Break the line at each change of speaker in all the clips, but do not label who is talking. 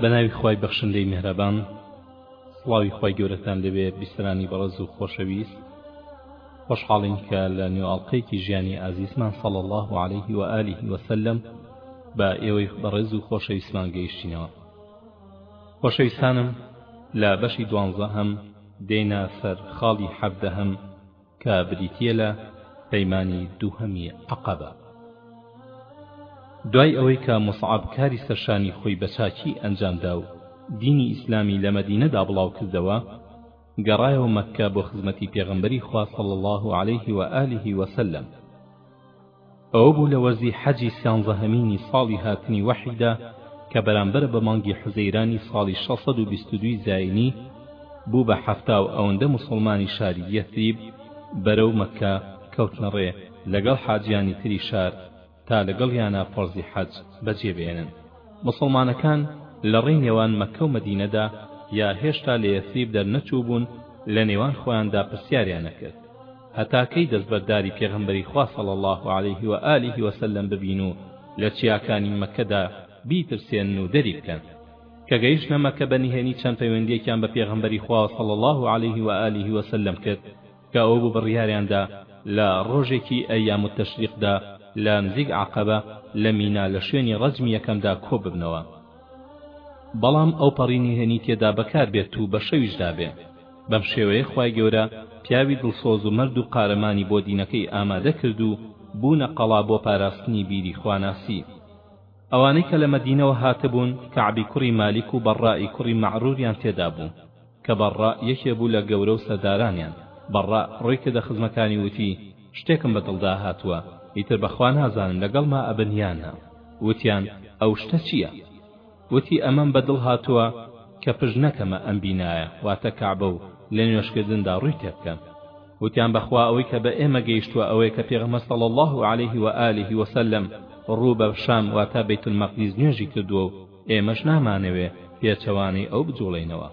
بە ناوی خوای بەخشندەی میهرەبان سڵاوی خوای گەورەتان لەوێ بیسەرانی بەڕێز و خۆشەویست خۆشحاڵین کە لە نێو ئەڵلقەیەکی ژیانی ئازیزمان صلی الله عليه و آله وسلم بە ئێوەی بەڕێز و خۆشەویستمان گەیشتینەوە خۆشەویستانم لە بەشی دوانزە هەم دێنا سەر خاڵی حەبدە هەم کە بریتییە لە پەیمانی دووهەمی عەقەبە. دوای ئەوەی کە موسعەب کاری سەرشانی خۆی بە چاکی ئەنجامدا و دینی ئیسلامی لە مەدینەدا بڵاوکردەوە، گەڕایەوە مەککە بۆ خزمەتی پێغەمبەری خوا صلی اللە علیه و آله و سلم، ئەوە بوو لە وەرزی حەجی سیانزەهەمینی ساڵی هاتنی وەحیدا کە بەرامبەرە بە مانگی حوزەیرانی ساڵی شەش سەد و بیست و دووی زایینی بوو بە حەفتا و ئەوەندە موسڵمانی شاری یەسریب بەرەو مەککە کەوتنە ڕێ لەگەڵ حاجیانی تری شار تا لەگەڵیانا فەرزی حەج بەجێ بێنن موسڵمانەکان لە ڕێی نێوان مەککە و مەدینەدا یا هێشتا لە یەسریب دەرنەچووبوون لە نێوان خۆیاندا پرسیاریان نەکرد هەتا کەی دەستبەرداری پێغەمبەری خوا صلی اللە علیه و آله و سلم ببین و لە چیاکانی مەککەدا بیترسێنن و دەری بکەن؟ کە گەیشتنە مەککە بە نهێنی چەند پەیوەندیەکیان بە پێغەمبەری خوا صلی اللە علیه و آله و سلم کرد کە ئەو بوو بڕیاریان دا لە ڕۆژێکی ایام التشریق دا لە نزیک عەقەبە لە مینا لە شوێنی ڕەجمی یەکەمدا کۆ ببنەوە بەڵام ئەوپەڕی نهێنی تێدا بەکار بێت و بە شەویشدا بێ. بەم شێوەیە خوای گەورە پیاوی دڵسۆز و مەرد و قارەمانی بۆ دینەکەی ئامادە کرد و بوونە قەڵا بۆ پاراستنی بیری خواناسی. ئەوانەی کە لە مەدینەوە هاتبوون کەعبی کوڕی مالیک و بەڕڕاء ی کوڕی مەعروریان تێدا بوو، کە بەڕڕاء یەکێ بوو لە گەورە و سەردارانیان، بەڕڕاء ڕووی کردە خزمەکانی وتی، شتێکم بە دڵدا هاتووە، ئیتر بە خوا نازانم لەگەڵما ئەبن یان نا. وتیان، ئەو شتە چییە؟ وتی، ئەمەم بە دڵ هاتووە کە پشت نەکەمە ئەم بینایە، واتە کەعبە و لە نوێژکردندا ڕووی تێ بکەم. وتیان، بەخوا ئەوەی کە بە ئێمە گەیشتووە ئەوەیە کە پێغەمبەر صلی اللە علیه و آله و سلم ڕوو بە شام واتە بەیت المقدس نوێژی کردووە و ئێمەش نامانەوێ پێچەوانەی ئەو بجوڵێینەوە.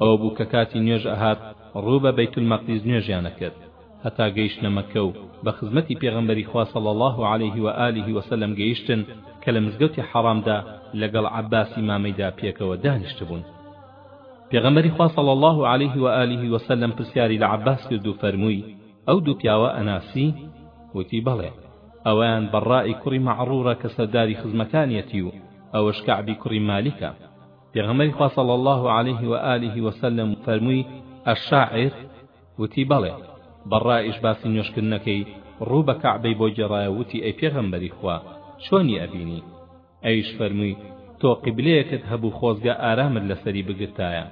ئەوە بوو کە کاتی نوێژ ئەهات ڕوو بە بەیت المەقدیس نوێژیان ئەکرد هەتا گەیشتنە مەککە و بە خزمەتی پێغەمبەری خوا صلی اللە علیه و آله و سلم گەیشتن کە لە مزگەوتی حەڕامدا لەگەڵ عەباسی مامەیدا پێکەوە دانیشتبوون پێغەمبەری خوا صلی اللە علیه و آله و سلم پرسیاری لە عەباس کرد و فەرمووی ئەو دوو پیاوە ئەناسی وتی بەڵێ ئەویان بەڕائی کوڕی مەعڕوڕە کە سەرداری خزمەکانیەتی و ئەوەش کەعبی کوڕی مالیکە پێغەمبەری خوا صلی اللە علیه و آله و سلم فەرمووی الشاعر وتی بەڵێ بەڕائیش باسی نوێژکردنەکەی ڕوو بە کەعبەی بۆ گێڕایە وتی ئەی پێغەمبەری خوا چۆنی ئەبینی ئەویش فەرمووی تۆ قیبلەیەکت هەبوو خۆزگە ئارامت لەسەری بگرتایە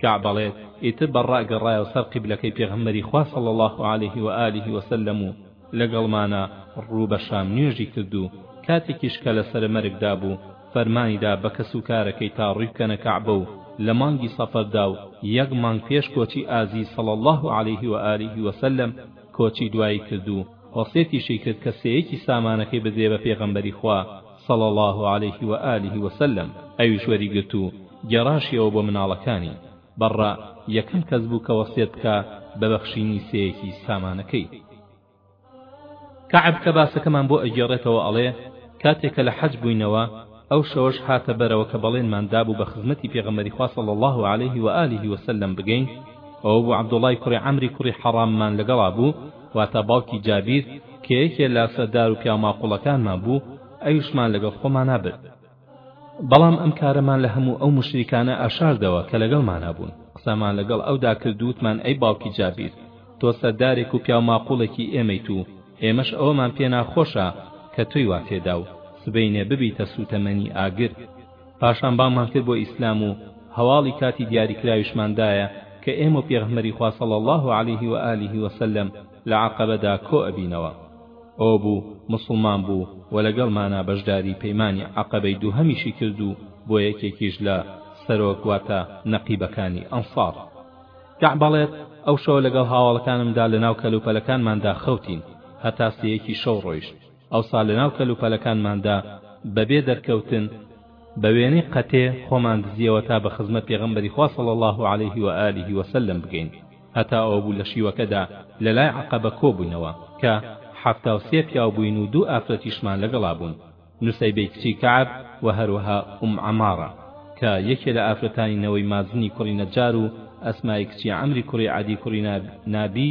کەع بەڵێت ئیتر بەڕا گەڕایەوە سەر قیبلەکەی پێغەمبەری خوا صلی اللە علیه و آله و سلم و لەگەڵمانە ڕوو بە شام نوێژی کرد و کاتێکیش کە لەسەر مەرگدا بوو فەرمانی دا بە کەسوکارەکەی تا ڕووی بکەنە کەعبە و لە مانگی سەفەردا و یەک مانگ پێش کۆچی ئازیز صلی اللە علیه و آله و سلم کۆچی دوایی کرد و وەسێتیشی کرد کە سێیەکی سامانەکەی بدرێ بە پێغەمبەری خوا صلی اللە علیه و آله و سلم ئەویش وەریگرت و گێڕاشیەوە بۆ مناڵەکانی بەڕڕا یەکەم کەس بوو کە وەسیەت بکا بە بەخشینی سێیەکی سامانەکەی. کەعب کە باسەکەمان بۆ ئەگێڕێتەوە ئەڵێ، کاتێ کە لە حەج بووینەوە ئەو شەوەش هاتە بەرەوە کە بەڵێنمان دابوو بە خزمەتی پێغەمبەری خوا صلی اللە علیه و آله و سلم بگەین، ئەوە بوو عەبدوڵڵای کوڕی عەمری کوڕی حەڕاممان لەگەڵا بوو واتە باوکی جابیر کە یەکێ لە سەردار و پیاوماقوڵەکانمان بوو ئەویشمان لەگەڵ خۆمانا برد. بەڵام ئەم کارەمان لە هەموو ئەو موشریکانە ئاشاردەوە کە لەگەڵمانا بوون قسەمان لەگەڵ ئەودا کرد و وتمان ئەی باوکی جابیر تۆ سەردارێک و پیاو ماقوڵێکی ئێمەیت و ئێمەش ئەوەمان پێ ناخۆشە کە تۆی وا تێدا و سبەینێ ببیتە سووتەمەنی ئاگر پاشان بامان کرد بۆ ئیسلام و هەواڵی کاتی دیاریکراویشماندایە کە ئێمە و پێغەمبەری خوا صلی الله علیه و آله وسلم لە عەقەبەدا کۆ ئەبینەوە ئەوەبوو موسڵمان بوو وە لەگەڵمانا بەشداری پەیمانی عەقەبەی دووهەمیشی کرد و بوە یەکێکیش لە سەرۆک واتە نەقیبەکانی ئەنسار کەعب ئەڵێت ئەو شەوە لەگەڵ هاواڵەکانمدا لەناو کەلوپەلەکانماندا خەوتین هەتا سێیەکی شەو ڕۆیشت ئەوسا لەناو کەلوپەلەکانماندا بەبێ دەرکەوتن بە وێنەی قەتێ خۆمان دزیەوە تا بە خزمەت پێغەمبەری خوا صلی اللە علیه و آله و سلم بگەین هەتا ئەوە بوو لە شیوەکەدا لە لای عەقەبە کۆ بووینەوە کە حەفتا و سێ پیاو بووین و دوو ئافرەتیشمان لەگەڵا بوون نوسەیبەی کچی کەعب و هەروەها ئوم عەمارە کە یەکێ لە ئافرەتانی نەوەی مازنی کوڕی نەجار و ئەسمای کچی عەمری کوڕی عەدی کوڕی نابی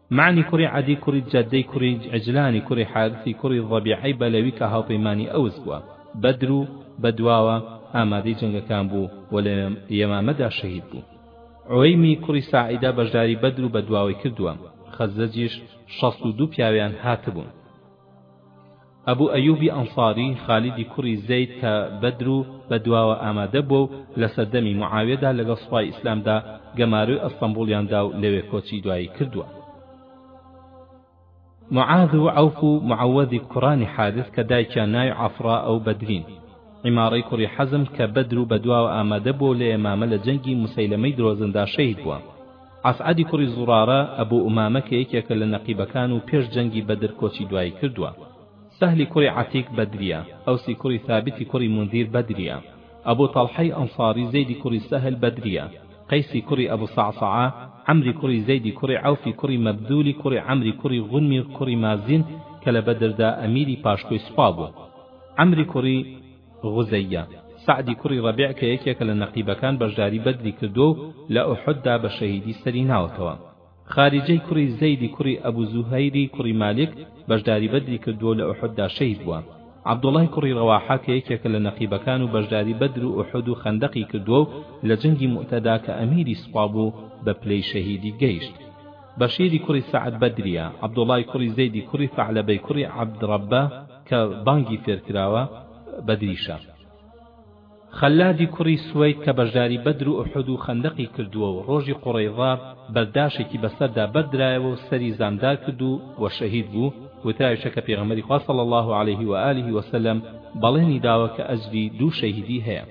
مەعنی کوڕی عەدی کوڕی جەدەی کوڕی عجلانی کوڕی حارثی کوڕی ڕەبیعەی بەلەوی کە هاوپەیمانی ئەوس بووە بەدر و بە دواوە ئامادەی جەنگەکان بوو و لە یەمامەدا شەهید بوو عوەیمی کوڕی ساعیدە بەشداری بەدر و بە دواوەی کردووە خەزرەجیش شەست و دوو پیاویان هاتبوون ئەبو ئەیوبی ئەنساری خالیدی کوڕی زەید کە بەدر و بەدواوە ئامادە بووە و لە سەردەمی معاویەدا لەگەڵ سوپای ئیسلامدا گەمارۆی ئەستەنبوڵیان دا و لەوێ کۆچی دوایی کردووە. معاذ و عەوف و معەوەذی کوڕانی حارث کە دایکیان ناوی عەفڕا ە و بەدرین. عمارەی کوڕی حەزم کە بەدر و بەدواوە ئامادە بووە و لە یەمامە لە جەنگی موسەیلەمەی درۆزندا شەهید بووە. عەسعەدی کوڕی زوڕارە، ئەبو ئومامە کە یەکێکە لە نەقیبەکان و پێش جەنگی بەدر کۆچی دوایی کردووە. سەهلی کوڕی عەتیک بەدرییە، ئەوسی کوڕی ثابتی کوڕی مونذیر بەدرییە، ئەبو تەڵحەی ئەنساری زەیدی کوڕی سەهل بەدرییە، قەیسی کوڕی ئەبو سەعسەعە، عەمری کوڕی زەیدی کوڕی عەوفی کوڕی مەبدولی کوڕی عەمری کوڕی غونمی کوڕی مازین کە لە بەدردا ئەمیری پاشکۆی سوپا بوو. عەمری کوڕی. غوزەییە، سەعدی کوڕی ڕەبیع کە یەکێکە لە نەقیبەکان بەشداری بەدری کردووە و لە ئوحوددا بە شەهیدی سەری ناوەتەوە. خاریجەی کوڕی زەیدی کوڕی ئەبو زوهەیری کوڕی مالیک بەشداری بەدری کردووە و لە ئوحوددا شەهید بووە. عەبدوڵڵای کوڕی ڕەواحە کە یەکێکە لە نەقیبەکان و بەشداری بەدر و ئوحود و خەندەقی کردووە و لە جەنگی موئتەدا کە ئەمیری سوپا بوو بە پلەی شەهیدی گەیشت. بەشیری کوڕی سەعد بەدرییە. عەبدوڵڵای کوڕی زەیدی کوڕی ثەعلەبەی کوڕی عەبد ڕەبە، کە بانگی فێر کراوە بەدریشە. خەللادی کوڕی سوەید کە بەشداری بەدر و ئوحود و خەندەقی کردووە و ڕۆژی قوڕەیضە بەرداشێکی بەسەردا بەردرایەوە و سەری زامدار کردو و شەهید بوو، وتراویشە کە پێغەمبەری خوا صلی اللە علیه و آله و سلم بەڵێنی داوە کە ئەجری دوو شەهیدی هەیە.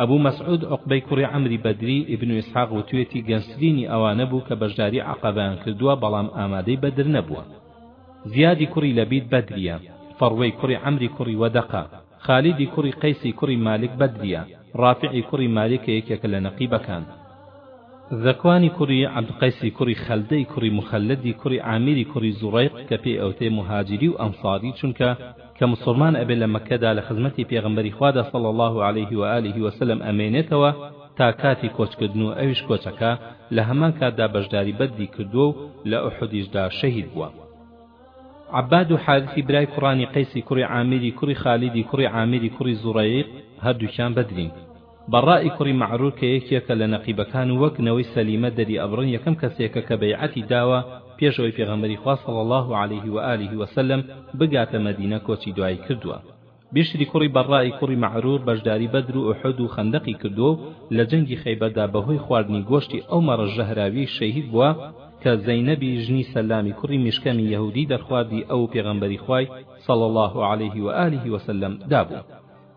ئەبو مەسعود عوقبەی کوڕی عەمری بەدری، ئیبن ئیسحاق وتویەتی گەنجترینی ئەوانە بوو کە بەشداری عەقەبەیان کردووە بەڵام ئامادەی بەدر نەبووە. زیادی کوڕی لەبید بەدریە، فەڕوەی کوڕی عەمری کوڕی وەدەقە، خالیدی کوڕی قەیسی کوڕی مالک بەدریە، ڕافعی کوڕی مالکە یەکێکە لە نەقیبەکان. زەکوانی کوڕی عەبدقەیسی کوڕی خەلدەی کوڕی موخەللەدی کوڕی عامیری کوڕی زوڕەیق کە پێی ئەوتێ موهاجیری و ئەنساری چونکە کە موسوڵمان ئەبێ لە مەککەدا لە خزمەتی پێغەمبەری خوادا صلی اللە علیه و آله و سلم ئەمێنێتەوە تا کاتی کۆچکردن و ئەویش کۆچەکە لە هەمان کاتدا بەشداری بەدری کردووە و لە ئوحودیشدا شەهید بووە. عەباد و حارثی برای کوڕانی قەیسی کوڕی عامیری کوڕی خالیدی کوڕی عامیری کوڕی زوڕەیق هەردووکیان بەدرین. بەڕاء کوڕی مەعرور کە یەکێکە لە نەقیبەکان و وەک نەوەی سەلیمە دەری ئەبڕن یەکەم کەسێکە کە بەیعەتی داوە پێش ئەوەی پێغەمبەری خوا صلی اللە علیه و آله و سلم بگاتە مەدینە کۆچی دوایی کردووە بیشری کوڕی بەڕاء کوڕی مەعرور بەشداری بەدر و ئوحود و خەندەقی کردووە و لە جەنگی خەیبەردا بەهۆی خواردنی گۆشتی ئەو مەڕە ژەهراویەی شەهید بووە کە زەینەبی ژنی سەلامی کوڕی میشکەمی یەهودی دەرخواردی ئەو و پێغەمبەری خوای صلی اللە علیه و آله و سلم دابوو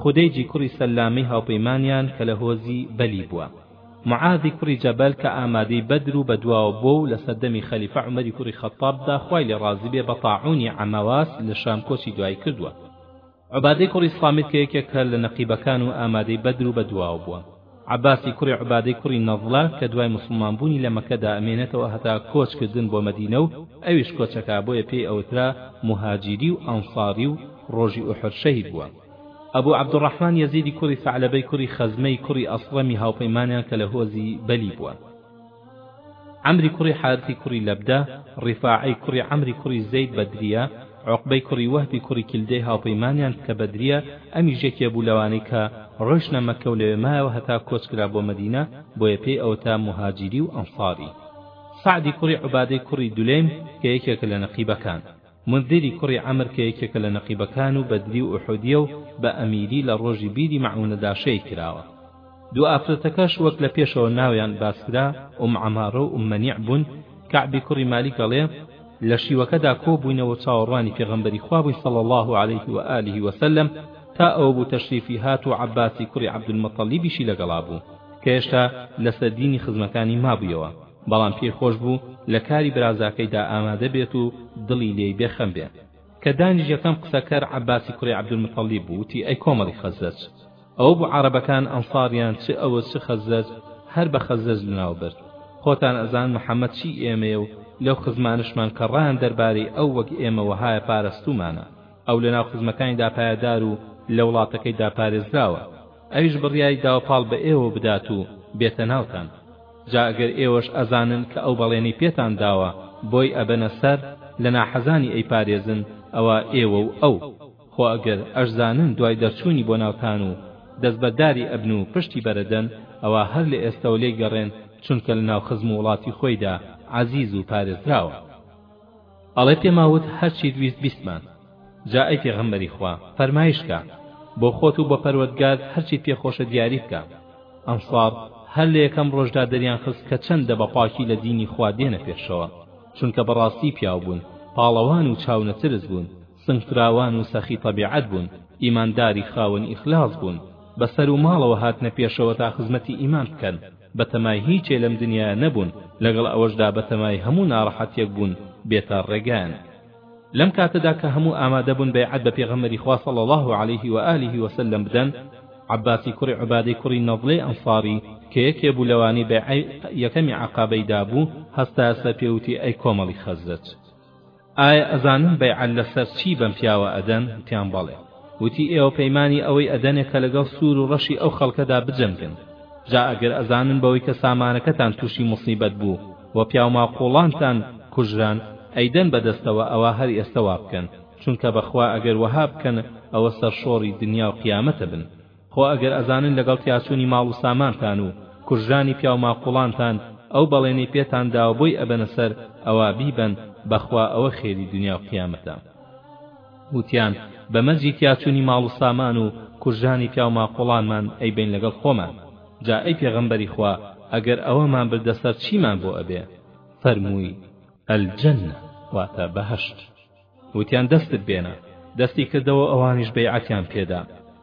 خودەیجی کوڕی سەللامەی هاوپەیمانیان کە لە هۆزی بەلی بووە، معاذی کوڕی جەبەل کە ئامادەی بەدر و بەدواوە بووە و لە سەردەمی خەلیفە عومەری کوڕی خەتتابدا خوای لێ ڕازی بێ بە طاعونی عەمەواس لە شام کۆچی دوایی کردووە، عوبادەی کوڕی سامت کە یەکێکە لە نەقیبەکان و ئامادەی بەدر و بەدواوە بووە. عەباسی کوڕی عوبادەی کوڕی نەضلە کە دوای موسڵمان بوونی لە مەکە دا ئەمێنێتەوە هەتا کۆچ کردن بۆ مەدینە و ئەویش کۆچەکا بۆیە پێی ئەوترا موهاجیری و ئەنصاری و ڕۆژی ئوحد شەهید بووە ئەبو عەبدوڕەحمان یەزیدی کوڕی سەعلەبەی کوڕی خەزمەی کوڕی ئەصڵەمی هاوپەیمانیان کە لە هۆزی بەلی بووە. عەمری کوڕی حارثی کوڕی لەبدە، ڕیفاعەی کوڕی عەمری کوڕی زەید بەدرییە، عوقبەی کوڕی وەهبی کوڕی کلدەی هاوپەیمانیان کە بەدرییە، ئەمیش یەکێ بوو لەوانەی کە ڕۆیشتنە مەککە و لەوێ مایەوە هەتا کۆچ کرا بۆ مەدینە، بۆیە پێی ئەوترا موهاجیری و ئەنساری. سەعدی کوڕی عوبادەی کوڕی دولەیم کە یەکێکە لە نەقیبەکان. مونذیری کوڕی عەمر کە یەکێکە لە نەقیبەکان و بەدری و ئوحودیە و بە ئەمیری لە ڕۆژی بیری مەعونەدا شەهید کراوە. دوو ئافرەتەکەش وەک لە پێشەوە ناویان باسکرا ئوم عەمارە و ئوم مەنیع بوون، کەعبی کوڕی مالیک ئەڵێ، لە شیوەکەدا کۆ بووینەوە چاوەڕوانی پێغەمبەری خوا بووین صلی اللە علیه و آله و سلم تا ئەوە بوو تەشریفی هات و عەباسی کوڕی عەبدولموتەڵیبیشی لەگەڵا بوو کە هێشتا لەسەر دینی خزمەکانی مابوویەوە. بەڵام پێی خۆش بوو لە کاری برازاکەیدا ئامادە بێت و دڵی لێی بێ خەم بێ. کە دانیشت یەکەم قسەکەر عەباسی کوڕی عەبدولموتەڵیب بوو وتی، ئەی کۆمەڵی خەزرەج! ئەوە بوو عەڕەبەکان ئەنساریان چ ئەوس چ خەزرەج هەر بە خەزرەج لەناو برد. خۆتان ئەزان محەمەد چی ئێمەیە و لەو خزمانەشمان کە ڕایان دەربارەی ئەو وەک ئێمە وەهایە پارەستوومانە. ئەو لەناو خزمەکانیدا پایەدار و لە وڵاتەکەیدا پارێزراوە. ئەویش بڕیاری داوە پاڵ بە ئێوە بدات و بێتە ناوتان. جا گەر ئێوەش ئەزانن کە ئەو بەڵێنەی پێتان داوە بۆی ئەبەنە سەر لە ناحەزانی ئەیپارێزن ئەوا ئێوە و ئەو خۆ گەر ئەشزانن دوای دەرچوونی بۆ ناوتان و دەستبەرداری ئەبن و پشتی بەرەدەن ئەوا هەر لە ئێستەوە لێی گەڕێن چونکە لە ناو خزم و وڵاتی خۆیدا عەزیز و پارێزراوە. ئەڵێ پێمان وت هەرچیت ویست بیستمان جا ئەی پێغەمبەری خوا فەرمایش کە بۆ خۆت و بۆ پەروەردگارت هەرچیت پێ خۆشە دیاری بکە ئەنصار هەر لە یەکەم ڕۆژدا دەریان خست کە چەندە بە پاکی لە دینی خوا دێنە پێشەوە چونکە بەڕاستی پیاو بوون پاڵەوان و چاونەترس بوون سنگفراوان و سەخی تەبیعەت بوون، ئیمانداری خاوەن ئیخلاس بوون، بە سەر و ماڵەوە هاتنە پێشەوە تا خزمەتی ئیمان بکەن، بەتەمای هیچێ لەم دنیایە نەبوون، لەگەڵ ئەوەشدا بەتەمای هەموو ناڕەحەتیەک بوون بێتە ڕێگایان. لەم کاتەدا کە هەموو ئامادە بوون بەیعەت بە پێغەمبەری خوا صلی اللە علیه و آله و سلم بدەن، عەباسی کوڕی عوبادەی کوڕی نەضلەی ئەنصاری کە یەکێ بوو لەوانەی بەیعەی یەکەمی عەقابەی دابوو، هەستایە سەر پێ وتی، ئەی کۆمەڵی خەزرەج! ئایا ئەزانن بەیعەت لەسەر چی بەم پیاوە ئەدەن؟ وتیان بەڵێ. وتی ئێوە پەیمانی ئەوەی ئەدەنێ کە لەگەڵ سوور و ڕەشی ئەو خەڵکەدا بجەنگن، جا ئەگەر ئەزانن بەوەی کە سامانەکەتان تووشی موسیبەت بوو و پیاوماقووڵانتان کوژران، ئەیدەن بە دەستەوە ئەوا هەر ئێستە وا بکەن، چونکە بەخوا ئەگەر وەها بکەن ئەوە سەرشۆڕی دنیا و قیامەتە بن. خۆ ئەگەر ئەزانن لەگەڵ تیاچوونی ماڵ و سامانتان و کوژرانی پیاو ماقوڵانتان ئەو بەڵێنەی پێتان داوە بۆی ئەبەنە سەر ئەوا بیبەن بەخوا ئەوە خێری دنیا و قیامەتە وتیان بە مەرجی تیاچوونی ماڵ و سامان و کوژرانی پیاو ماقوڵانمان ئەیبین لەگەڵ خۆمان جا ئەی پێغەمبەری خوا ئەگەر ئەوەمان بردە سەر چیمان بۆ ئەبێ فەرمووی الجنە واتە بەهەشت وتیان دەستت بێنە دەستی کردەوە ئەوانیش بەیعەتیان پێدا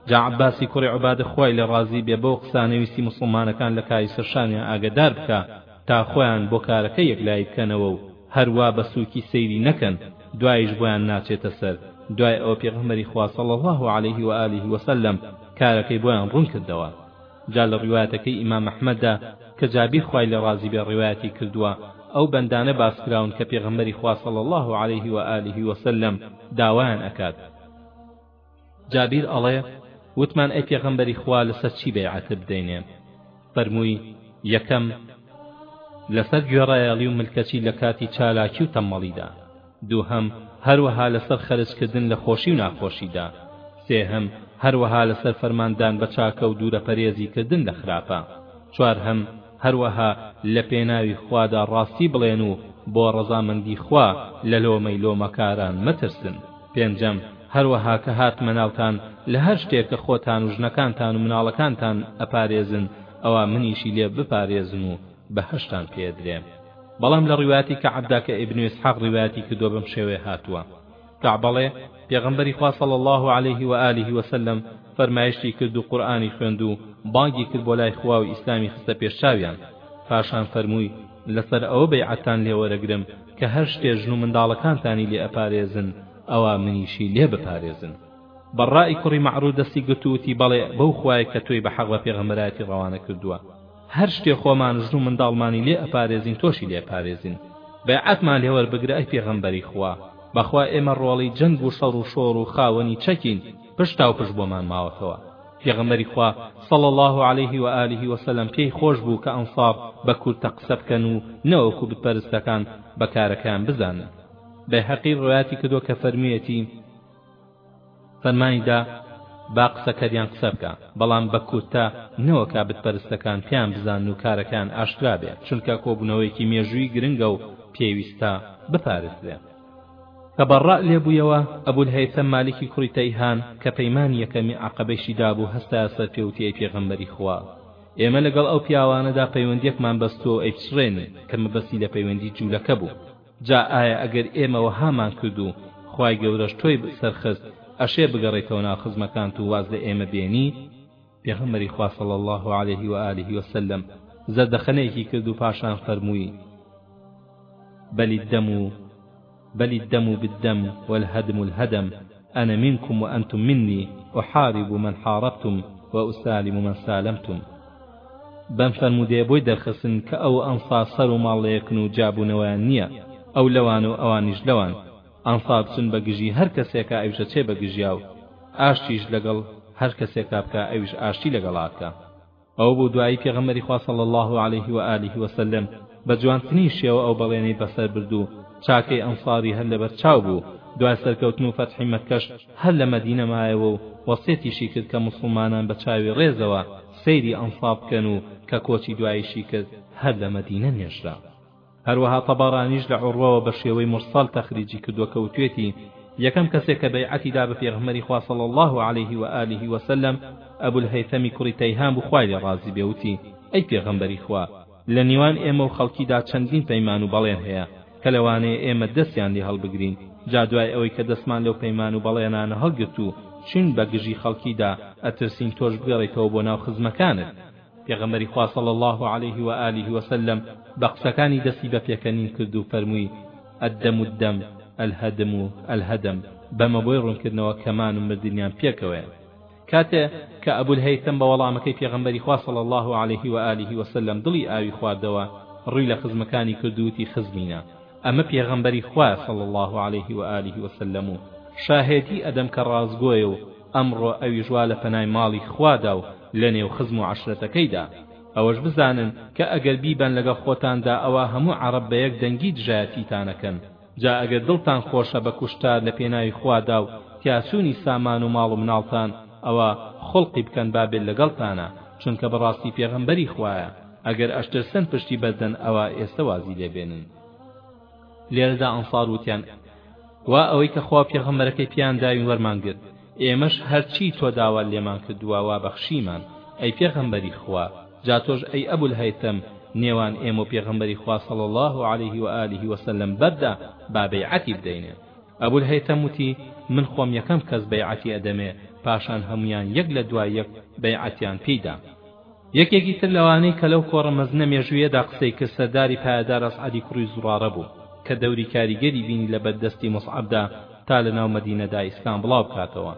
جا عەباسی کوڕی عوبادە خوای لێ ڕازی بێ بەو قسانە ویستی موسڵمانەکان لە کاری سەرشانیان ئاگەدار بکا تا خۆیان بۆ کارەکە یەکلایی بکەنەوە و هەروا بە سووکی سەیری نەکەن دوایش بۆیان ناچێتە سەر دوای ئەوە پێغەمبەری خوا صلی اللە علیه و آله و سلم کارەکەی بۆیان ڕوون کردەوە جا لە ڕیوایەتەکەی ئیمام ئەحمەددا کە جابیر خوای لێ ڕازی بێ ڕیوایەتی کردووە ئەو بەندانە باس کراون کە پێغەمبەری خوا صلی اللە علیه و آله و سلم داوایان ئەکات جابیر ئەڵێ وتمان ئەی پێغەمبەری خوا لەسەر چی بەیعەتت بدەینێ فەرمووی یەکەم لەسەر گوێڕایەڵی و ملکەچی لە کاتی چالاکی و تەممەڵیدا دووهەم، هەروەها لەسەر خەرجکردن لە خۆشی و ناخۆشیدا. سێهەم، هەروەها لەسەر فەرماندان بە چاکە و دوورەپەرێزی کردن لە خراپە. چوارهەم، هەروەها لە پێناوی خوادا ڕاستی بڵێن و بۆ ڕەزامەندی خوا لە لۆمەی لۆمەکاران مەترسن. پێنجەم، هەروەها کە هاتمە ناوتان لە هەر شتێ کە خۆتان و ژنەکانتان و مناڵەکانتان ئەپارێزن ئەوا منیشی لێ بپارێزن و بەهەشتان پێ ئەدرێ بەڵام لە ڕیوایەتی کەعبدا کە ئیبن ئیسحاق ڕیوایەتی کردووە بەم شێوەیە هاتووە کەعب ئەڵێ پێغەمبەری خوا صلی الله علیه و آله وسلم فەرمایشتی کرد و قورئانی خوێند و بانگی کرد بۆ لای خوا و ئیسلامی خستە پێش چاویان پاشان فەرمووی لەسەر ئەوە بەیعەتتان لێ وەرەگرم کە هەر شتێ ژن و منداڵەکانتانی لێ ئەپارێزن ئەوا منیشی لێ بپارێزن بەڕڕائی کوڕی مەعروور دەستی گرت و وتی بەڵێ بەو خوایە کە تۆی بە حەق بە پێغەمبەرایەتی ڕەوانە کردووە هەر شتێ خۆمان ژن و منداڵمانی لێ ئەپارێزین تۆشی لێ پارێزین بەیعەتمان لێ وەربگرە ئەی پێغەمبەری خوا بەخوا ئێمە ڕۆڵەی جەنگ و شەڕ و شۆڕ و خاوەنی چەکین پشتاو پشت بۆمان ماوەتەوە پێغەمبەری خوا صلی الله علیه و آله و سلم پێی خۆش بوو کە ئەنصار بە کورتە قسە بکەن و نەوەکو بتپەرستەکان بە کارەکەیان بزانن بەیهەقی ڕوایەتی کردووە کە فەرموویەتی فەرمانی دا، با قسەکەریان قسە بکا، بەڵام بە کورتە نەوەکا بتپەرستەکان پێیان بزانن و کارەکەیان ئاشکرا بێ، چونکە کۆبوونەوەیەکی مێژوویی گرنگە و پێویستە بپارێزرێ. تەبەڕە لێ بوویەوە، ئەبولهەیسەم مالیکی کوڕی تەیهان کە پەیمانی یەکەمی عەقەبەیشی دابوو هەستایە سەر پێ وتی ئەی پێغەمبەری خوا، ئێمە لەگەڵ ئەو پیاوانەدا پەیوەندییەکمان بەستووە و ئەیپچڕێنین، کە مەبەستی لە پەیوەندی جوولەکە بوو. جا ئایا ئەگەر ئێمە وەهامان کرد و خوای گەورەش تۆی سەرخست ئەشێ بگەڕێیتەوە ناو خزمەکانت و واز لە ئێمە بێنیت؟ پێغەمبەری خوا صلی اللە علیه و آله و سلم زەردەخەنەیەکی کرد و پاشان فەرمووی بەل الدم بەل الدم بالدم والهدم الهدم انا منکم و انتم منی احارب من حاربتم و اسالم من سالمتم بەم فەرموودەیە بۆی دەرخستن کە ئەو و ئەنسار سەر و ماڵ لەیەکن و جیابوونەوەیان نییە ئەو لەوان و ئەوانیش لەوان ئەنسار بچن بە گژی هەر کەسێکا ئەویش ئەچێ بە گژیا و ئاشتیش لەگەڵ هەر کەسێکا بکا ئەویش ئاشتی لەگەڵا ئەکا ئەوە بوو دوایی پێغەمبەری خوا صلی اللە علیه و آله و سلم بە جوانترین شێوە ئەو بەڵێنەی بەسەر برد و چاکەی ئەنصاری هەر لەبەر چاو بوو دوای سەرکەوتن و فەتحی مەککەش هەر لە مەدینە مایەوە و وەسیەتیشی کرد کە موسڵمانان بە چاوی ڕێزەوە سەیری ئەنصاب بکەن و کە کۆچی دواییشی کرد هەر لە مەدینە نێژرا هەروەها تەبەرانیش لە عوروەوە بە شێوەی مورسەل تەخریجی کردووە کە وتوێتی یەکەم کەسێک کە بەیعەتی دا بە پێغەمبەری خوا صلی اللە علیه و آله و سلم ابو الهیثم کوڕی تیهان بوو خوای لێ ڕازی بێ وتی ئەی پێغەمبەری خوا لە نیوان ئێمە و خەڵکیدا چەندین پەیمان و بەڵێن هەیە کە لەوانەیە ئێمە دەستیان لێ هەڵبگرین جا دوای ئەوەی کە دەستمان لەو پەیمان و بەڵێنانە هەڵگرت و چوین بە گژی خەڵکیدا ئەترسین تۆش بگەڕێیتەوە بۆ ناو خزمەکانت پێغەمبەری خوا صلی اللە علیه و آله و سلم بە قسەکانی دەستی بە پێکەنین کرد و فەرمووی، الدم الدم، الهدم الهدم، بەمە بۆی ڕوونکردنەوە کە مان و مردنیان پێکەوەیە. کاتێ کە ابو الهیثم بە وەڵامەکەی پێغەمبەری خوا صلی اللە علیه و آله و سلم دڵی ئاوی خواردەوە ڕووی لە خزمەکانی کرد و وتی خزمینە ئەمە پێغەمبەری خوایە صلی اللە علیه و آله و سلم و شاهێدی ئەدەم کە ڕاستگۆیە و ئەمڕۆ ئەویش وا لە پەنای ماڵی خوادا و لە نێو خزم و عەشرەتەکەیدا. ئەوەش بزانن کە ئەگەر بیبەن لەگەڵ خۆتاندا ئەوا هەموو عەڕەب بە یەک دەنگی دژایەتیتان ئەکەن. جا ئەگەر دڵتان خۆشە بە کوشتار لە پێناوی خوادا و تیاچوونی سامان و ماڵ و مناڵتان ئەوا خوڵقی بکەن با بێت لەگەڵتانا چونکە بە ڕاستی پێغەمبەری خوایە. ئەگەر ئەشترسن پشتی بەردەن ئەوا ئێستە وازی لێ بێنن. لێرەدا ئەنسار وتیان وا ئەوەی کە خوا پێغەمبەرەکەی پیان داوین وەرمان گرت ئێمەش هەرچی تۆ داوا لێمان کردووە وا بەخشیمان ئەی پێغەمبەری خوا جا تۆش ئەی ئەبول هەیتەم نێوان ئێمە و پێغەمبەری خوا صلی الله علیه و آله وسلم بەردە با بەیعەتی بدەینێ ئەبول هەیتەم وتی من خۆم یەکەم کەس بەیعەتی ئەدەمێ پاشان هەمویان یەک لە دوای یەک بەیعەتیان پیدا یەکێکی تر لەوانەی کە لەو کۆڕە مەزنە مێژوویەدا قسەی کرد سەرداری پایەدار ئەسعەدی کوڕی زوڕارە بوو کە دەوری کاریگەری بینی لە بەر دەستی موسعەبدا تا لە ناو مەدینەدا ئیسلام بڵاو بکاتەوە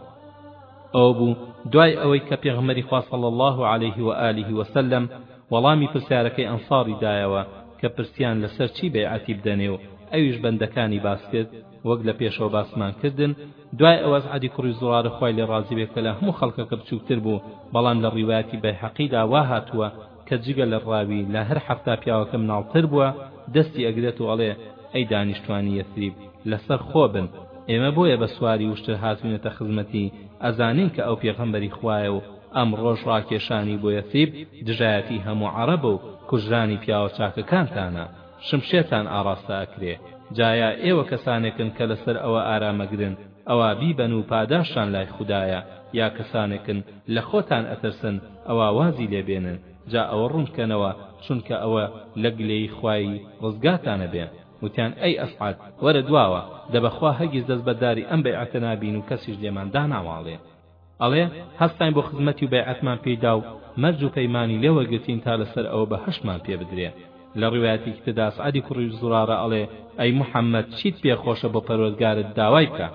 ئەوە بوو دوای ئەوەی کە پێغەمبەری خوا صلی اللە علیه و آله و سلم وەڵامی پرسیارەکەی ئەنصاری دایەوە کە پرسیان لەسەر چی بەیعەتی بدەنێ و ئەویش بەندەکانی باس کرد وەک لە پێشەوە باسمان کردن دوای ئەوەش عەدی کوڕی زوڕارە خوای لێ ڕازی بێت کە لە هەموو خەڵکەکە بچووکتر بوو، بەڵام لە ڕیوایەتی بەیهەقیدا وا هاتووە کە جگە لە ڕاوی لە هەر حەفتا پیاوەکە مناڵتر بووە، دەستی ئەگرێت و ئەڵێ، ئەی دانیشتوانی یەسریب لەسەر خۆ بن، ئێمە بۆیە بە سواری وشتر هاتووینەتە خزمەتی، ئەزانین کە ئەو پێغەمبەری خوایە و ئەمڕۆش ڕاکێشانی بۆ یەسریب دژایەتی هەموو عەڕەب و کوژرانی پیاوە چاکەکانتانە. شمشێرتان ئاڕاستە ئەکرێ جایا ئێوە کەسانێکن کە لەسەر ئەوە ئارامەگرن ئەوا بیبەن و پاداشتان لای خودایە یا کەسانێکن لە خۆتان ئەترسن ئەوا وازی لێ بێنن جا ئەوە ڕوون بکەنەوە چونکە ئەوە لە گلەیی خوایی ڕزگارتان ئەبێ وتیان ئەی ئەسعەد وەرە دواوە دە بەخوا هەرگیز دەستبەرداری ئەم بەیعەتە نابین و کەسیش لێمان داناواڵێ. ئەڵێ، هەستاین بۆ خزمەتی و بەیعەتمان پێی دا و مەرج و پەیمانی لێ وەرگرتین تا لەسەر ئەوە بەهەشتمان پێ بدرێ. لە ڕیوایەتێکی تردا ئەسعەدی کوڕی زوڕارە ئەڵێ، ئەی موحەممەد چیت پێ خۆشە بۆ پەروەردگارت داوای بکە،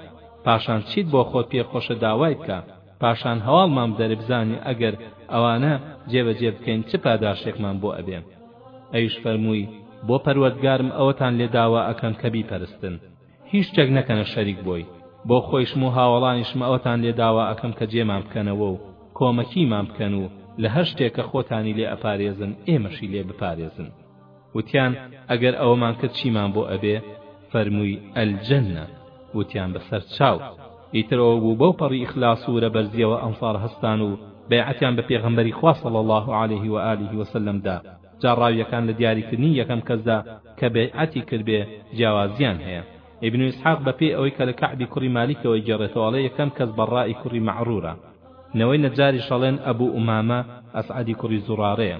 پاشان چیت بۆ خۆت پێ خۆشە داوای بکە، پاشان هەواڵمان بدەرێ بزانین ئەگەر ئەوانە جێ بە جێ بکەین چ پاداشتێکمان بۆ ئەبێ؟ ئەویش فەرمووی، بۆ پەروەردگارم ئەوەتان لێ داوا ئەکەم کە بیپەرستن. هیچ شتێک نەکەنە شەریک بۆی بۆ خۆیشم و هاوەڵانیشم ئەوەتان لێ داوا ئەکەم کە جێمان بکەنەوە و کۆمەکیمان بکەن و لە هەر شتێک کە خۆتانی لێ ئەپارێزن ئێمەشی لێ بپارێزن وتیان ئەگەر ئەوەمان کرد چیمان بۆ ئەبێ فەرمووی الجنە وتیان بەسەر چاو ئیتر ئەوە بوو بەو پەڕی ئیخلاس و ورەبەرزیەوە ئەنصار هەستان و بەیعەتیان بە پێغەمبەری خوا صلی الله علیه و آله وسلم دا جا ڕاویەکان لە دیاریکردنی یەکەم کەسدا کە بەیعەتی کردبێ جیاوازیان هەیە ابن اسحاق بە پێی ئەوەی کە لە کەعبی کوڕی مالیکەوە ئەیگێڕێتەوە ئەڵێ یەکەم کەس بەڕاء ی کوڕی مەعرورە نەوەی نەجاریش ئەڵێن ابو امامە اسعدی کوڕی زرارەیە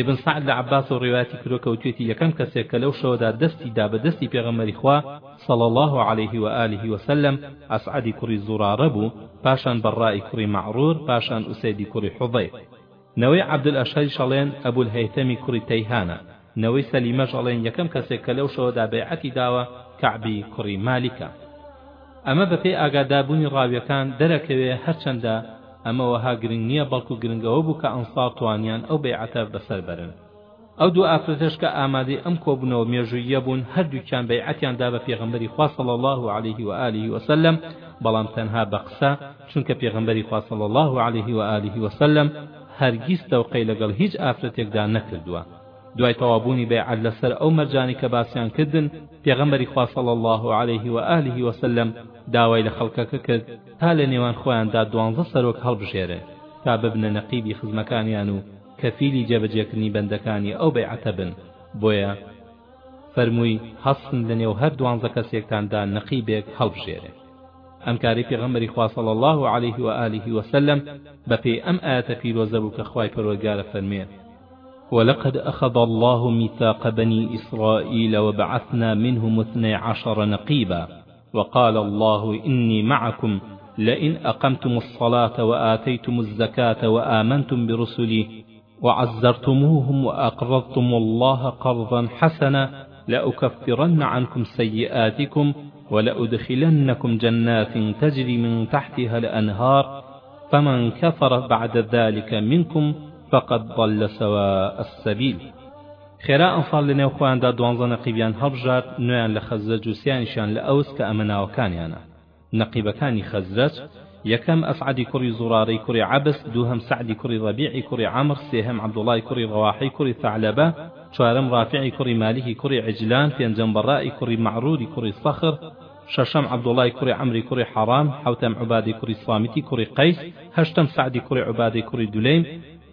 ابن سعد لە عباسەوە ڕیوایەتی کردوە کە وتوێتی یەکەم کەسێک کە لەو شەوەدا دەستی دا بە دەستی پێغەمبەری خوا صلی اللە علیه و آله و سلم اسعدی کوڕی زرارە بوو پاشان بەڕاء ی کوڕی مەعرور پاشان اسیدی کوڕی حضیر نەوەی عەبدولئەشهەریش ئەڵێن ئەبولهەیثەمی کوڕی تەیهانە، نەوەی سەلیمەش ئەڵێن یەکەم کەسێک کە لەو شەوەدا بەیعەتی داوە کەعبی کوڕی مالیکە. ئەمە بەپێی ئاگاداربوونی ڕاویەکان دەرەکەوێ هەرچەندە ئەمە وەها گرنگ نیە بەڵکو گرنگ ئەوە بوو کە ئەنسار توانیان ئەو بەیعەتە بەسەر بەرن. ئەو دوو ئافرەتەش کە ئامادەی ئەم کۆبوونەوە مێژووییە بوون هەردووکیان بەیعەتیان دا بە پێغەمبەری خوا صلی اللە علیه و آله و سلم بەڵام تەنها بە قسە چونکە پێغەمبەری خوا صلی اللە علیه و آله و سلم هەرگیز تەوقەی لەگەڵ هیچ ئافرەتێکدا نەکردووە دوای تەوابوونی بەیعەت لەسەر ئەو مەرجانەی کە باسیان کردن پێغەمبەری خوا صلی اللە علیه و آله و سلم داوای لە خەڵکەکە کرد تا لە نێوان خۆیاندا دوانزە سەرۆک هەڵبژێرن تا ببنە نەقیبی خزمەکانیان و کەفیلی جێبەجێکردنی بەندەکانی ئەو بەیعەتە بن، بۆیە فەرمووی، هەستن لەنێو هەر دوانزە کەسێکتاندا نەقیبێک هەڵبژێرێن. ئەم کارەی پێغەمبەری خوا صلی اللە علیه و آله و سلم بەپێی ئەم ئایەتە پیرۆزە بوو کە خوای پەروەرگار ئەفەرموێ، ولقد اخذ اللە میثاق بنی اسرائیل وبعثنا منهم اثنی عشر نقیبا. وقال الله إني معكم لئن أقمتم الصلاة وآتيتم الزكاة وآمنتم برسلي وعزرتموهم وأقرضتم الله قرضا حسنا لأكفرن عنكم سيئاتكم ولأدخلنكم جنات تجري من تحتها الأنهار فمن كفر بعد ذلك منكم فقد ضل سواء السبيل خێرا ئەنفال لە نێو خۆیاندا دوانزە نەقیبیان هەڵبژارد، نۆیان لە خەزرەج و سیانیشیان لە ئەوس کە ئەمە ناوەکانیانە. نەقیبەکانی خەزرەج، یەکەم، ئەسعەدی کوڕی زوڕارەی کوڕی عەبس، دووهەم، سەعدی کوڕی ڕەبیعی کوڕی عەمڕ، سێهەم، عەبدوڵڵای کوڕی ڕەواحەی کوڕی ثەعلەبە، چوارەم، ڕافیعی کوڕی مالیکی کوڕی عجلان، پێنجەم، بەڕائی کوڕی مەعروری کوڕی سەخر، شەشەم، عەبدوڵڵای کوڕی عەمری کوڕی حەڕام، حەوتەم، عوبادەی کوڕی سامیتی کوڕی قەیس، هەشتەم، سەعدی کوڕی عوبادەی کوڕی دولەیم،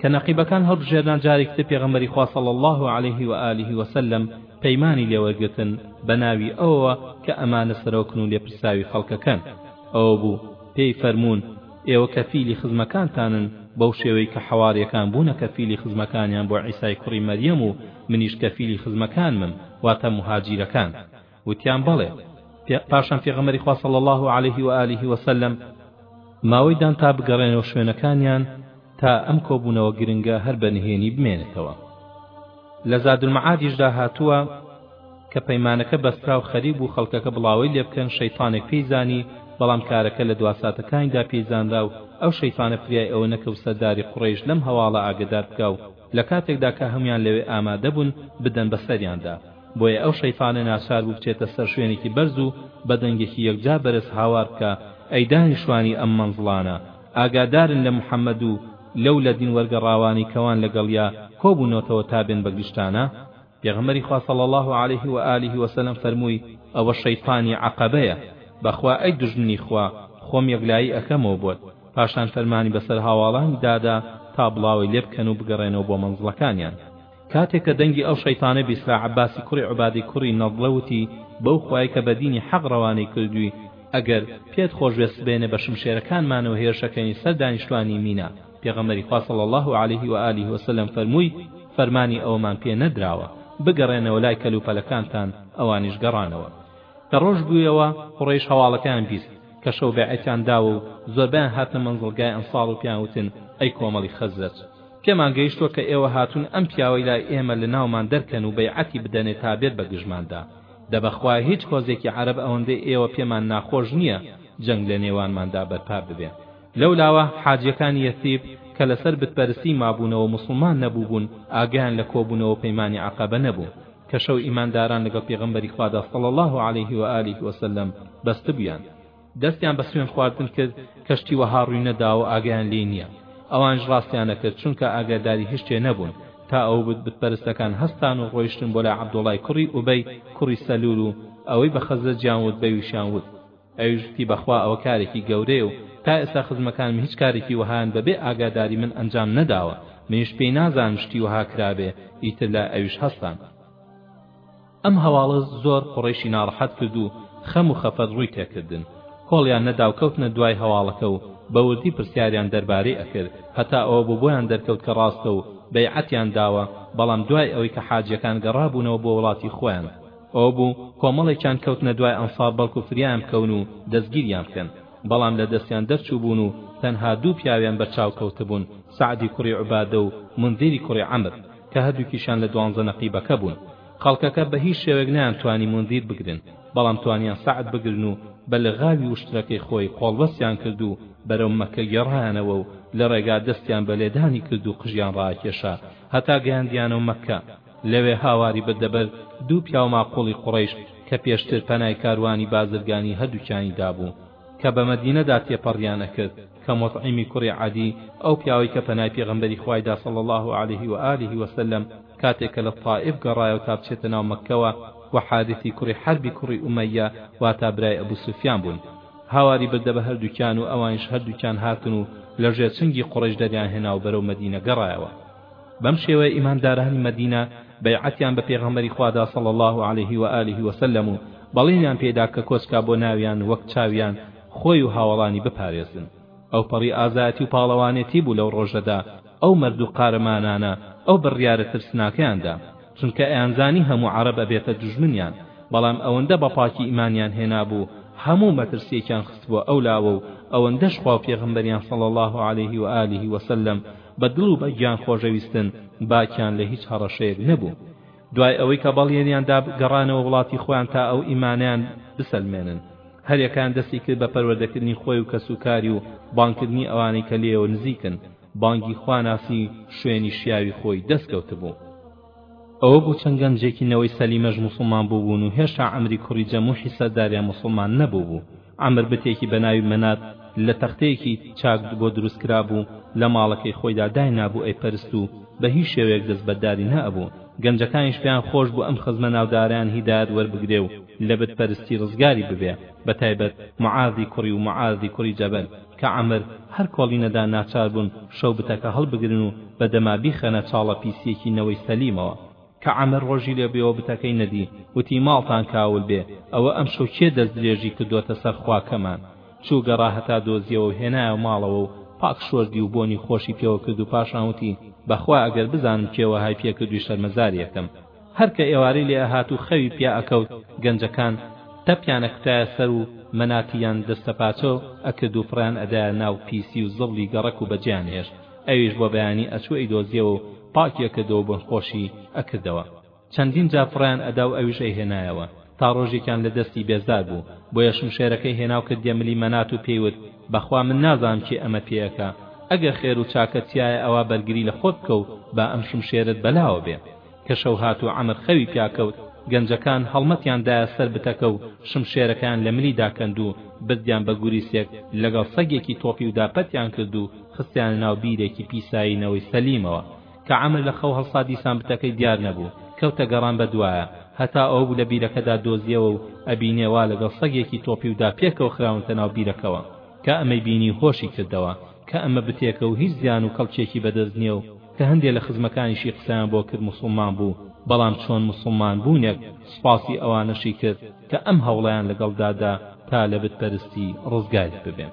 کە نەقیبەکان هەڵبژێرنان جارێکی تر پێغەمبەری خوا صلی اللە علیه و آله و سلم پەیمانی لێ وەرگرتن بە ناوی ئەوەوە کە ئەمانە سەرۆکن و لێپرسراوی خەڵکەکەن ئەوە بوو پێی فەرموون ئێوە کەفیلی خزمەکانتانن بەو شێوەی کە حەواریەکان بوونە کەفیلی خزمەکانیان بۆ عیسای کوڕی مەریەم و منیش کەفیلی خزمەکانمم واتە موهاجیرەکان وتیان بەڵێ پاشان پێغەمبەری خوا صلی الله علیه و آله و سلم ماوەی دان تا بگەڕێنەوە شوێنەکانیان تا ئەم کۆبوونەوە گرنگە هەر بە نهێنی بمێنێتەوە لە زاد المعادیشدا هاتووە کە پەیمانەکە بەسترا و خەریک بوو خەڵکەکە بڵاوەی لێ بکەن شەیتانێک پێی زانی بەڵام کارەکە لە دواساتەکانیدا پێی زانرا و ئەو شەیتانە فریای ئەوە نەکەوت سەرداری قوڕەیش لەم هەواڵە ئاگەدار بکا و لە کاتێکدا کە هەموان لەوێ ئامادە بوون بدەن بەسەریاندا بۆیە ئەو شەیتانە ناچار بوو بچێتە سەر شوێنێکی بەرز و بە دەنگێکی یەکجار بەرز هاوار بکا، ئەی دانیشتوانی ئەم مەنزڵانە، ئاگادارن لە محەمەد و لەو لە دین وەرگەڕاوانەی کەوان لەگەڵیا کۆ بوونەتەوە تا بێن بە گشتانا؟ پێغەمبەری خوا صلی اللە علیه و آله و سلم فەرمووی، ئەوە شەیتانی عەقەبەیە، بەخوا ئەی دوژمنی خوا، خۆم یەکلایی ئەکەمەوە بۆت، پاشان فەرمانی بەسەر هاواڵانی دادا تا بڵاوەی لێ بکەن و بگەڕێنەوە بۆ مەنزڵەکانیان. کاتێ کە دەنگی ئەو شەیتانەی بیسرا عەباسی کوڕی عوبادەی کوڕی نەضلە وتی، بەو خوای کە بە دینی حەق ڕەوانەی کردووی، ئەگەر پێت خۆش بێت سبەینێ بە شمشێرەکانمانەوە هێرش ئەکەینە سەر دانیشتوانی مینا، پێغەمبەری خوا صلی اللە علیه و آله و سلم فەرمووی، فەرمانی ئەوەمان پێ نەدراوە، بگەڕێنەوە لای کەلوپەلەکانتان، ئەوانیش گەڕانەوە. کە ڕۆژ بوویەوە قوڕەیش هەواڵەکەیان بیست، کە شەو بەیعەتیان داوە و زۆربەیان هاتنە مەنزڵگای ئەنصار و پێیان وتن، ئەی کۆمەڵی خەزرەج! پێمان گەیشتوە کە ئێوە هاتون ئەم پیاوەی لای ئێمە لەناومان دەرکەن و بەیعەتی بدەنێ تا بێت بە گژماندا دە بەخوا هیچ هۆزێکی عەرەب ئەوەندەی ئێوە پێمان ناخۆش نیە جەنگ لە نێوانماندا بەرپا ببێ لەولاوە حاجیەکانی یەثریب کە لەسەر بتپەرستی مابونەوە موسڵمان نەبوبون ئاگایان لە کۆبونەوە پەیمانی عەقەبە نەبوو کە شەو ئیمانداران لەگەڵ پێغەمبەری خوادا صلی اللە علیه و آله وسلم بەستبویان دەستیان بە سوێن خواردن کرد کە شتی وەها ڕووی نەداوە ئاگایان لێی نییە ئەوانیش ڕاستیان ئەکرد چونکە ئاگاداری هیچ شتێ نەبوون تا ئەو بت بت پەرستەکان هەستان و ڕۆیشتن بۆ لای عەبدوڵای کوڕی ئوبەی کوڕی سەلول و ئەوەی بە خەزرەجیان وت بەویشیان وت ئەویش وتی بەخوا ئەوە کارێکی گەورەیە و تا ئێستا خزمەکانم هیچ کارێکی وەهایان بەبێ ئاگاداری من ئەنجام نەداوە منیش پێی نازانم شتی وەها کرابێ ئیتر لای ئەویش هەستان. ئەم هەواڵە زۆر قوڕەیشی ناڕەحەت کرد و خەم و خەفەت ڕووی تێکردن کۆڵیان نەدا و کەوتنە دوای هەواڵەکە و بە وردی پرسیاریان دەربارەی ئەکرد هەتا ئەوە بۆ بۆیان دەرکەوت کە ڕاستە و بەیعەتیان داوە بەڵام دوای ئەوەی کە حاجیەکان گەڕابوونەوە بۆ وڵاتی خۆیان ئەوە بوو کۆمەڵێکیان کەوتنە دوای ئەنسار بەڵکو فریایان بکەون و دەستگیریان بکەن بەڵام لە دەستیان دەرچووبوون و تەنها دوو پیاویان بەرچاو کەوتبوون سەعدی کوڕی عوبادە و مونذیری کوڕی عەمر کە هەردووکیشیان لە دوانزە نەقیبەکە بوون، خەڵکەکە بە هیچ شێوەیەک نەیانتوانی مونزیر بگرن، بەڵام توانیان سەعد بگرن و بە لغاوی وشترەکەی خۆی قۆڵبەستیان کرد و بەرەو مەککە گێڕایانەوە و لە ڕێگا دەستیان بە لێدانی کرد و قژیان ڕاکێشا هەتا گەیاندیانەوە مەککە، لەوێ هاواری بردە بەر دوو پیاوماقوڵی قوڕەیش کە پێشتر پەنای کاروانی بازرگانی هەردووکیانی دابوو. کە بە مەدینەدا تێپەڕیان ئەکرد کە موطعیمی کوڕی عەدی ئەو پیاوەی کە پەنای پێغەمبەری خوای دا صلی اللە علیه و آله و سلم کاتێک کە لە طائف گەڕایەوە تا بچێتە ناو مەککەوە و حارثی کوڕی حەربی کوڕی ئومەیە واتا برای ئەبو سوفیان بوون هاواری بردە بە هەردووکیان و ئەوانیش هەردووکیان هاتن و لە ژێر چنگی قوڕەیش دەریان هێنا و بەرەو مەدینە گەڕایەوە بەم شێوەیە ئیماندارانی مەدینە بەیعەتیان بە پێغەمبەری خوادا صلی اللە علیه و آله و سلم و بەڵێنیان پێدا کە کۆسکا بۆ ناویان وەک چاویان خۆی و هاوەڵانی بپارێزن ئەو پەڕی ئازایەتی و پاڵەوانێتی بوو لەو ڕۆژەدا ئەو مەرد و قارەمانانە ئەو بڕیارە ترسناکەیاندا چونکە ئەیانزانی هەموو عەرەب ئەبێتە دوژمنیان بەڵام ئەوەندە بە پاکی ئیمانیان هێنابوو هەموو مەترسیەکیان خستبووە ئەو لاوە و ئەوەندەش خوا و پێغەمبەریان صلی الله علیه و آله و سلم بە دڵ و بە گیان خۆشەویستن، باکیان لە هیچ هەڕەشەیەک نەبوو. دوای ئەوەی کە بەڵێنیان دا گەڕانەوە وڵاتی خۆیان تا ئەو ئیمانەیان بسەلمێنن. هەریەکەیان دەستی کرد بە پەروەردەکردنی خۆی و کەسوکاری و بانگکردنی ئەوانەی کە لێیەوە نزیکن، بانگی خوا ناسی شوێنی شیاوی خۆی دەست کەوتبوو. ئەوە بوو چەند گەنجێکی نەوەی سەلیمەش موسڵمان بووبوون و هێشتا عەمری کوڕی جەموحی سەرداریان موسڵمان نەبووبوو عەمر بتێکی بە ناوی مەنات لە تەختەیەکی چاک بۆ دروست کرابوو لە ماڵەکەی خۆیدا داینابوو ئەیپەرست و بە هیچ شێوەیەک دەستبەرداری نەئەبوو گەنجەکانیش پێیان خۆش بوو ئەم خزمە ناودارەیان هیدایەت وەربگرێ و لە بت پەرستی ڕزگاری ببێ بە تایبەت معاذی کوڕی و معاذی کوڕی جەبەل کە عەمر هەر کۆڵی نەدا ناچار بوون شەو بتەکە هەڵبگرن و بە دەما بیخەنە چاڵە پیسیەکی نەوەی سەلیمەوە. کە عەمر ڕۆژی لێ بوێ و بتەکەی نەدی، وتی ماڵتان کاول بێ، ئەوە ئەمشەو کێ دەست درێژی کردۆتە سەر خواکەمان؟ چوو گەڕا هەتا دۆزیەوە و هێنایە ماڵەوە و پاک شۆردی و بۆنی خۆشی پێوە کرد و پاشان وتی، بەخوا ئەگەر بزانم کێ وەهای پێ کردووی شەرمەزاریەکەم. هەر کە ئێوارەی لێ ئەهات و خەوی پیا ئەکەوت گەنجەکان تەپیان ئەکوتایە سەر و مەناتی یان دەستەپاچۆ ئەکرد و فڕێیان ئەدایە ناو پیسی و زبڵی گەڕەک و بەجێیان ئەهێشت ئەویش بۆ بەیانی ئەچوو ئەیدۆزیەوە و پاکی ئەکردەوە و بۆنخۆشی ئەکردەوە چەندین جار فڕێیان ئەدا و ئەویش ئەیهێنایەوە تا ڕۆژێکیان لە دەستی بێزار بوو بۆیە شمشێرەکەی هێنا و کردیە ملی مەنات و پێی وت بەخوا من نازانم کێ ئەمە پێ ئەکا ئەگەر خێر و چاکەت تیایە ئەوا بەرگری لە خۆت بکە و با ئەم شمشێرەت بەلاوە بێ کە شەو هات و عەمر خەوی پیا کەوت، گەنجەکان هەڵمەتیان دایە سەر بتەکە و شمشێرەکەیان لە ملی داکەند و بردیان بە گوریسێک لەگەڵ سەگێکی تۆپیودا پەتیان کرد و خستیانە ناو بیرێکی پیسایی نەوەی سەلیمەوە کە عەمر لە خەو هەڵسا دیسان بتەکەی دیار نەبوو کەوتە گەڕان بە دوایە هەتا ئەوەبوو لە بیرەکەدا دۆزیەوە و ئەبینێ وا لەگەڵ سەگێکی تۆپیودا پێکەوە خراونتە ناو بیرەکەوە کە ئەمەی بینی هۆشی کردەوە کە ئەمە بتێکە و هیچ زیان و کەڵکێکی بەدەست نیە و کە هەندێ لە خزمەکانیشی قسەیان بۆ کرد موسوڵمان بوو بەڵام چۆن موسوڵمان بوونێک سوپاسی ئەوانەشی کرد کە ئەم هەوڵەیان لەگەڵدا دا تا لە بت پەرستی ڕزگاری ببێن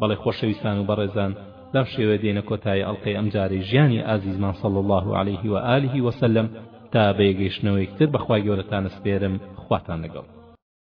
بەڵێ خۆشەویستان و بەڕێزان بەم شێوەیە دێنە کۆتایی ئەڵقەی ئەمجارەی ژیانی ئازیزمان صلی الله علیه و آله وسلم تا بەیەگەیشتنەوەیکتر بەخوای گەورەتان ئەسپێرم خواتان لەگەڵ